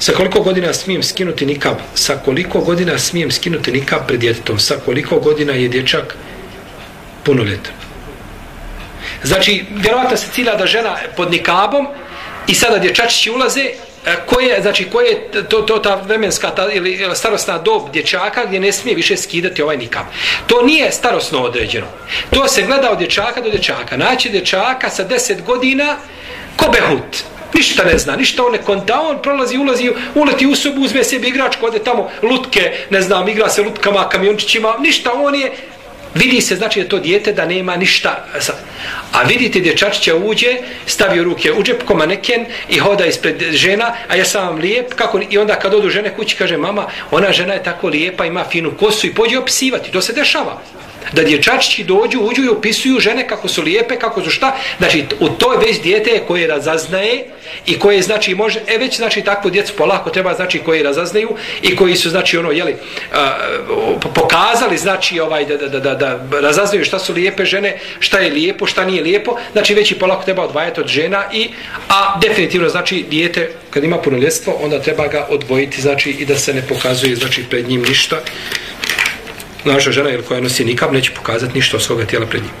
Sa koliko godina smijem skinuti nikab? Sa koliko godina smijem skinuti nikab pred djetetom? Sa koliko godina je dječak punoljetan? Znači, vjerovatno se cilja da žena pod nikabom i sada dječačići ulaze, e, koje, znači, koje je to, to ta vremenska ta, ili starostna dob dječaka gdje ne smije više skidati ovaj nikab. To nije starostno određeno. To se gleda od dječaka do dječaka. Naći dječaka sa 10 godina ko behut. Ništa ne zna, ništa on ne konta, on prolazi, ulazi, uleti u sobu, uzme sebi igračku, ode tamo lutke, ne znam, igra se lutkama, kamiončićima, ništa, on je Vidi se, znači, da to dijete da nema ništa. A vidite, dječačića uđe, stavi ruke u džep, koma neken i hoda ispred žena, a ja sam vam lijep, kako, i onda kad odu žene kući, kaže, mama, ona žena je tako lijepa, ima finu kosu i pođe opisivati. To se dešava da dječačići dođu, uđu i opisuju žene kako su lijepe, kako su šta. Znači, u toj već dijete koje razaznaje i koje, znači, može, e već, znači, takvu djecu polako treba, znači, koji razaznaju i koji su, znači, ono, jeli, a, pokazali, znači, ovaj, da, da, da, da, razaznaju šta su lijepe žene, šta je lijepo, šta nije lijepo, znači, već i polako treba odvajati od žena i, a definitivno, znači, dijete, kad ima punoljetstvo, onda treba ga odvojiti, znači, i da se ne pokazuje, znači, pred njim ništa naša žena ili koja nosi nikab neće pokazati ništa od svoga tijela pred njim.